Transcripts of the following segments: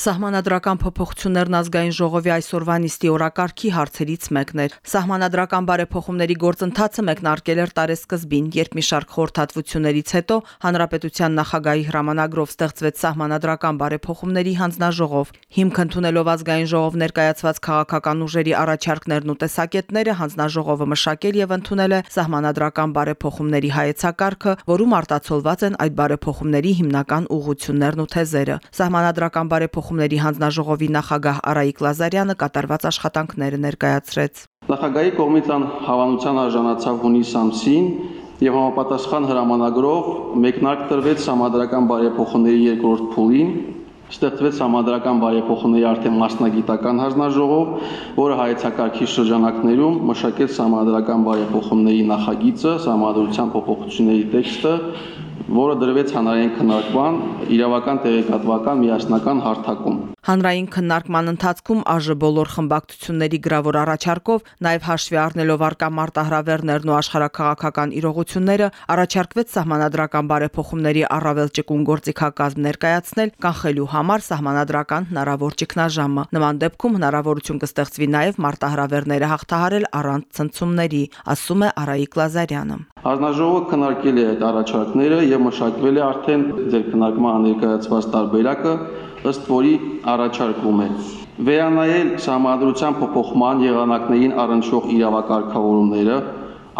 Սահմանադրական փոփոխություններն ազգային ժողովի այսօրվա նիստի օրակարգի հարցերից մեկն էր։ Սահմանադրական բարեփոխումների գործընթացը մեկնարկել էր տարեսկզբին, երբ մի շարք խորհրդատվություններից հետո Հանրապետության նախագահի հրամանագրով ստեղծվեց Սահմանադրական բարեփոխումների հանձնաժողով։ Հիմք ընդունելով ազգային ժողով ներկայացված քաղաքական ուժերի առաջարկներն ու տեսակետները հանձնաժողովը մշակել եւ ընդունել է Սահմանադրական բարեփոխումների հայեցակարգը, որում արտացոլված են այդ բարեփոխումների հիմնական ուղղություններն ու թեզերը։ Սահմանադրական բարեփոխ փոխումների հանձնաժողովի նախագահ Արայիկ Լազարյանը կատարված աշխատանքները ներկայացրեց։ Նախագահի կողմից ան հավանության արժանացավ հունիս ամսին եւ համապատասխան հրամանագրով մեկնարկ տրվեց համադրական բարեփոխումների երկրորդ փուլին ստեղծվեց համադրական բարեփոխումների արդեն մասնագիտական հանձնաժողով, որը հայեցակարգի շրջանակներում մշակեց համադրական բարեփոխումների նախագիծը, համադրության փոփոխությունների տեքստը, որը դրվեց հանրային քննարկման իրավական տեղեկատվական միասնական հարթակում։ Հանրային քննարկման ընթացքում ԱԺ բոլոր խմբակցությունների գրավոր առաջարկով, նաև հաշվի առնելով արկա մարտահրավերներն ու աշխարհակաղակական իրողությունները, առաջարկվեց սահմանադրական բարեփոխումների առավել ճկուն գործիքակազմ ներկայացնել, կանխելու համար սահմանադրական հնարավոր ճգնաժամը։ Նման դեպքում հնարավորություն կստեղծվի նաև մարտահրավերները հաղթահարել առանց ցնցումների, ասում է Արայիկ Լազարյանը։ Հանձնաժողովը քննարկել է այդ առաջարկները եւ մշակվել է արդեն ձեր քննարկման ներկայացված տարբերակը, ըստ որի առաջարկում է. վերանայել համադրության փոփոխման եղանակներին առնչվող իրավակարգավորումները,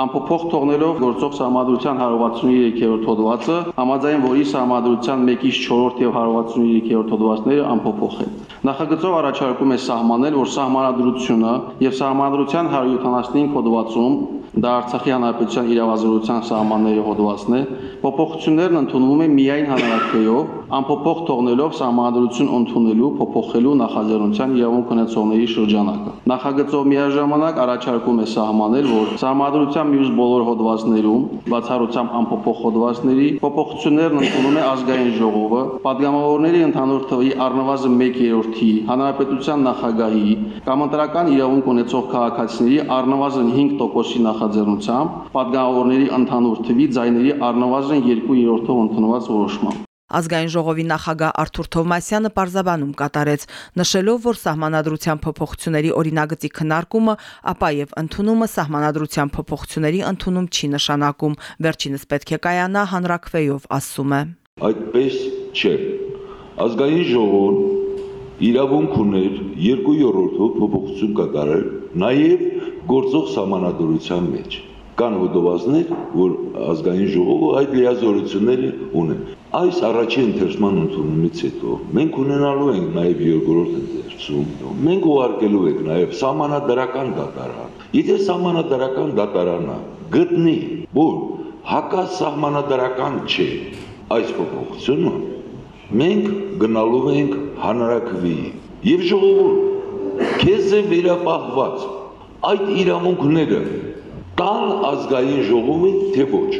ամփոփող թողնելով գործող համադրության 163-րդ հոդվածը, համաձայն որի համադրության 1-ից 4-րդ եւ 163-րդ հոդվածները ամփոփող են։ Նախագծով առաջարկում է սահմանել, որ սահմանադրությունը եւ սահմանադրության 175 հոդվածում դա Արցախի հանրապետության իրավազորության սահմանների հոդվածն է, փոփոխություններն ընդունվում են միայն հանրակրեով, ամփոփող թողնելով համանդրություն ընդունելու, փոփոխելու նախաձեռնության իրավունք ունեցողների շրջանակը։ Նախագծով միաժամանակ առաջարկում է սահմանել, որ համանդրության մյուս բոլոր հոդվածներում, բացառությամբ ամփոփող հոդվածների, փոփոխություններն ընդունում է ազգային ժողովը, падգամավորների ընդհանուր թվի առնվազն 1/3-ի, հանրապետության նախագահի կամ ընտրական իրավունք ունեցող քաղաքացիների առնվազն 5%-ի նախաձեռնությամբ, падգամավորների ընդհանուր թվի ձայների առնվազն 2/3-ով ընդունված որոշմամբ։ Ազգային ժողովի նախագահ Արթուր Թովմասյանը պարզաբանում կատարեց, նշելով, որ սահմանադրության փոփոխությունների օրինագծի քննարկումը, ապա եւ ընդունումը սահմանադրության փոփոխությունների ընդունում չի նշանակում։ Վերջինս պետք է կայանա հանրակրվեով, ասում է։ Այդպես չէ։ Ազգային ժողովն իրավունք ուներ 2/3-ով փոփոխություն կատարել, նաեւ գործող սահմանադրության մեջ կան հոդվածներ, որ ազգային ժողովը այդ լիազորությունները ունեն։ Այս առաջին ընթերցման ընդունումից հետո մենք ունենալու ենք նաև երկրորդ ընթերցում։ Մենք ուղարկելու ենք նաև սահմանադրական դատարան։ Եթե սահմանադրական դատարանը գտնի, որ հակասահմանադրական չէ այս փոփոխությունը, մենք գնալու ենք հանրակրվեի։ Եվ ժողովուրդ, քեզ է վերապահված այդ իրավունքները տան ազգային ժողովին թե ոչ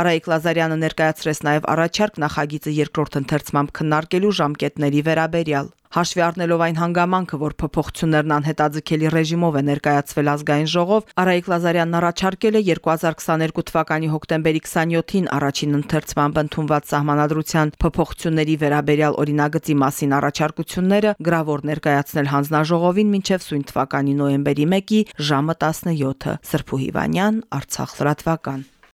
Արայիկ Լազարյանը ներկայացրեց նաև առաջարկ նախագիծը երկրորդ ընթերցմամբ քննարկելու ժամկետների վերաբերյալ։ Հաշվի առնելով այն հանգամանքը, որ փոփոխություններն անհետաձգելի ռեժիմով է ներկայացվել ազգային ժողով, Արայիկ Լազարյանն առաջարկել է 2022 թվականի հոկտեմբերի 27-ին առաջին ընթերցմամբ ընդունված սահմանադրության փոփոխությունների վերաբերյալ օրինագծի մասին առաջարկությունները գրավոր ներկայացնել հանձնաժողովին մինչև սույն թվականի նոյեմբերի 1-ի ժամը 17-ը։ Սրփու Հիվանյան, Արցախ լրատվական։